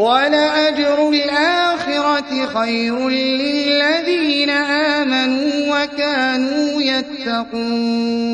وَلَأَجْرُ الْآخِرَةِ خَيْرٌ لِّلَّذِينَ آمَنُوا وَكَانُوا يَتَّقُونَ